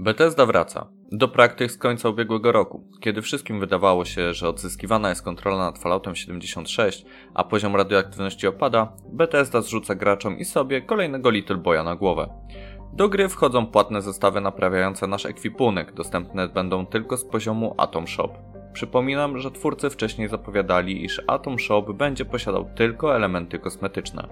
Bethesda wraca. Do praktyk z końca ubiegłego roku, kiedy wszystkim wydawało się, że odzyskiwana jest kontrola nad Falloutem 76, a poziom radioaktywności opada, Bethesda zrzuca graczom i sobie kolejnego Little Boya na głowę. Do gry wchodzą płatne zestawy naprawiające nasz ekwipunek, dostępne będą tylko z poziomu Atom Shop. Przypominam, że twórcy wcześniej zapowiadali, iż Atom Shop będzie posiadał tylko elementy kosmetyczne.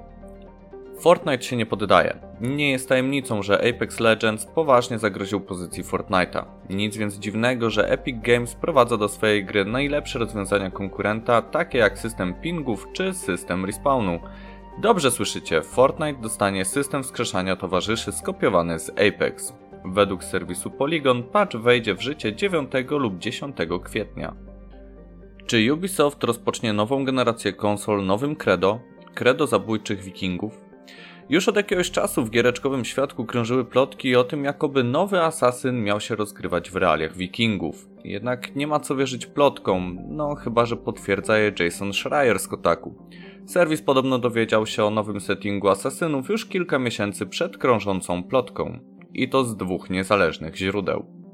Fortnite się nie poddaje. Nie jest tajemnicą, że Apex Legends poważnie zagroził pozycji Fortnite'a. Nic więc dziwnego, że Epic Games prowadza do swojej gry najlepsze rozwiązania konkurenta, takie jak system pingów czy system respawnu. Dobrze słyszycie, Fortnite dostanie system wskrzeszania towarzyszy skopiowany z Apex. Według serwisu Polygon patch wejdzie w życie 9 lub 10 kwietnia. Czy Ubisoft rozpocznie nową generację konsol nowym Credo? Credo zabójczych wikingów? Już od jakiegoś czasu w giereczkowym świadku krążyły plotki o tym, jakoby nowy asasyn miał się rozgrywać w realiach wikingów. Jednak nie ma co wierzyć plotkom, no chyba, że potwierdza je Jason Schreier z Kotaku. Serwis podobno dowiedział się o nowym settingu asasynów już kilka miesięcy przed krążącą plotką. I to z dwóch niezależnych źródeł.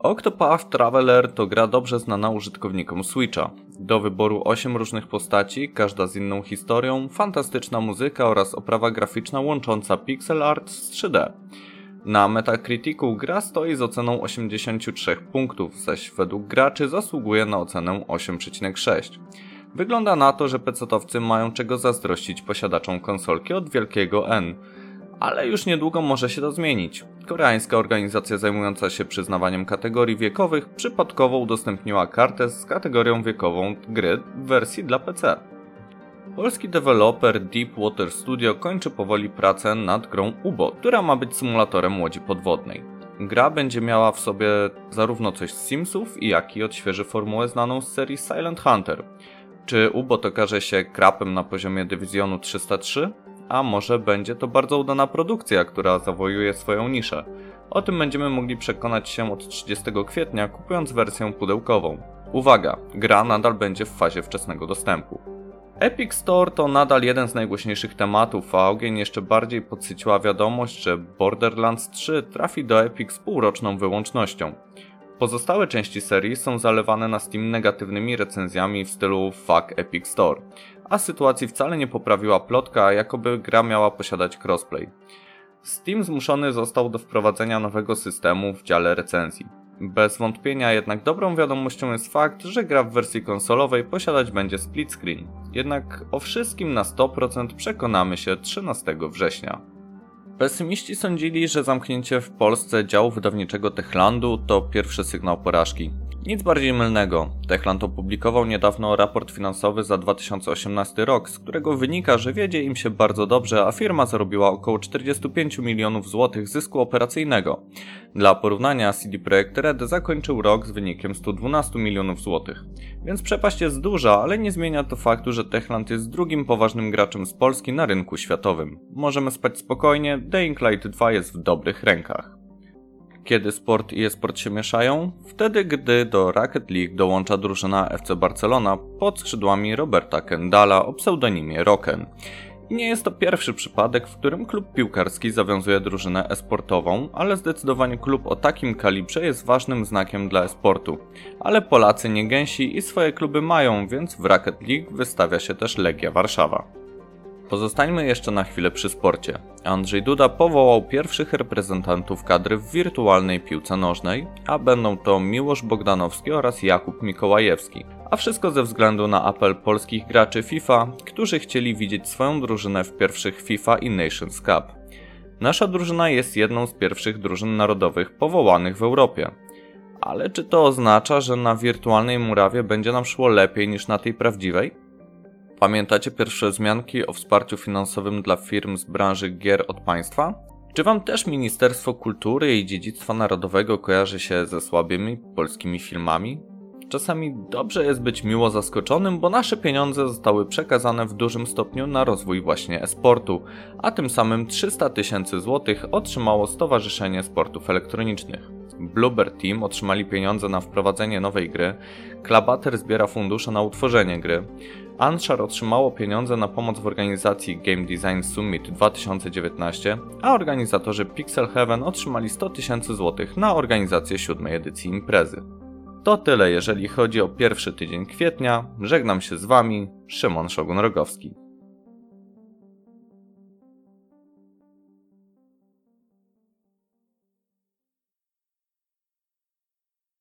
Octopath Traveler to gra dobrze znana użytkownikom Switcha. Do wyboru 8 różnych postaci, każda z inną historią, fantastyczna muzyka oraz oprawa graficzna łącząca pixel art z 3D. Na Metacriticu gra stoi z oceną 83 punktów, zaś według graczy zasługuje na ocenę 8,6. Wygląda na to, że pecetowcy mają czego zazdrościć posiadaczom konsolki od wielkiego N, ale już niedługo może się to zmienić. Koreańska organizacja zajmująca się przyznawaniem kategorii wiekowych przypadkowo udostępniła kartę z kategorią wiekową gry w wersji dla PC. Polski deweloper Deepwater Studio kończy powoli pracę nad grą UBO, która ma być symulatorem łodzi podwodnej. Gra będzie miała w sobie zarówno coś z Simsów, jak i odświeży formułę znaną z serii Silent Hunter. Czy UBO okaże się krapem na poziomie dywizjonu 303? A może będzie to bardzo udana produkcja, która zawojuje swoją niszę. O tym będziemy mogli przekonać się od 30 kwietnia, kupując wersję pudełkową. Uwaga, gra nadal będzie w fazie wczesnego dostępu. Epic Store to nadal jeden z najgłośniejszych tematów, a ogień jeszcze bardziej podsyciła wiadomość, że Borderlands 3 trafi do Epic z półroczną wyłącznością. Pozostałe części serii są zalewane na Steam negatywnymi recenzjami w stylu fuck Epic Store a sytuacji wcale nie poprawiła plotka, jakoby gra miała posiadać crossplay. Steam zmuszony został do wprowadzenia nowego systemu w dziale recenzji. Bez wątpienia jednak dobrą wiadomością jest fakt, że gra w wersji konsolowej posiadać będzie split screen. Jednak o wszystkim na 100% przekonamy się 13 września. Pesymiści sądzili, że zamknięcie w Polsce działu wydawniczego Techlandu to pierwszy sygnał porażki. Nic bardziej mylnego. Techland opublikował niedawno raport finansowy za 2018 rok, z którego wynika, że wiedzie im się bardzo dobrze, a firma zarobiła około 45 milionów złotych zysku operacyjnego. Dla porównania CD Projekt Red zakończył rok z wynikiem 112 milionów złotych. Więc przepaść jest duża, ale nie zmienia to faktu, że Techland jest drugim poważnym graczem z Polski na rynku światowym. Możemy spać spokojnie, Dying Light 2 jest w dobrych rękach. Kiedy sport i e-sport się mieszają? Wtedy, gdy do Rocket League dołącza drużyna FC Barcelona pod skrzydłami Roberta Kendala o pseudonimie Rocken. I nie jest to pierwszy przypadek, w którym klub piłkarski zawiązuje drużynę esportową, ale zdecydowanie klub o takim kalibrze jest ważnym znakiem dla esportu. Ale Polacy nie gęsi i swoje kluby mają, więc w Rocket League wystawia się też Legia Warszawa. Pozostańmy jeszcze na chwilę przy sporcie. Andrzej Duda powołał pierwszych reprezentantów kadry w wirtualnej piłce nożnej, a będą to Miłosz Bogdanowski oraz Jakub Mikołajewski. A wszystko ze względu na apel polskich graczy FIFA, którzy chcieli widzieć swoją drużynę w pierwszych FIFA i Nations Cup. Nasza drużyna jest jedną z pierwszych drużyn narodowych powołanych w Europie. Ale czy to oznacza, że na wirtualnej murawie będzie nam szło lepiej niż na tej prawdziwej? Pamiętacie pierwsze wzmianki o wsparciu finansowym dla firm z branży gier od państwa? Czy Wam też Ministerstwo Kultury i Dziedzictwa Narodowego kojarzy się ze słabymi polskimi filmami? Czasami dobrze jest być miło zaskoczonym, bo nasze pieniądze zostały przekazane w dużym stopniu na rozwój właśnie e-sportu, a tym samym 300 tysięcy złotych otrzymało Stowarzyszenie Sportów Elektronicznych. Bluebird Team otrzymali pieniądze na wprowadzenie nowej gry, Klabater zbiera fundusze na utworzenie gry, Anshar otrzymało pieniądze na pomoc w organizacji Game Design Summit 2019, a organizatorzy Pixel Heaven otrzymali 100 tysięcy złotych na organizację siódmej edycji imprezy. To tyle jeżeli chodzi o pierwszy tydzień kwietnia. Żegnam się z Wami, Szymon Szogun-Rogowski.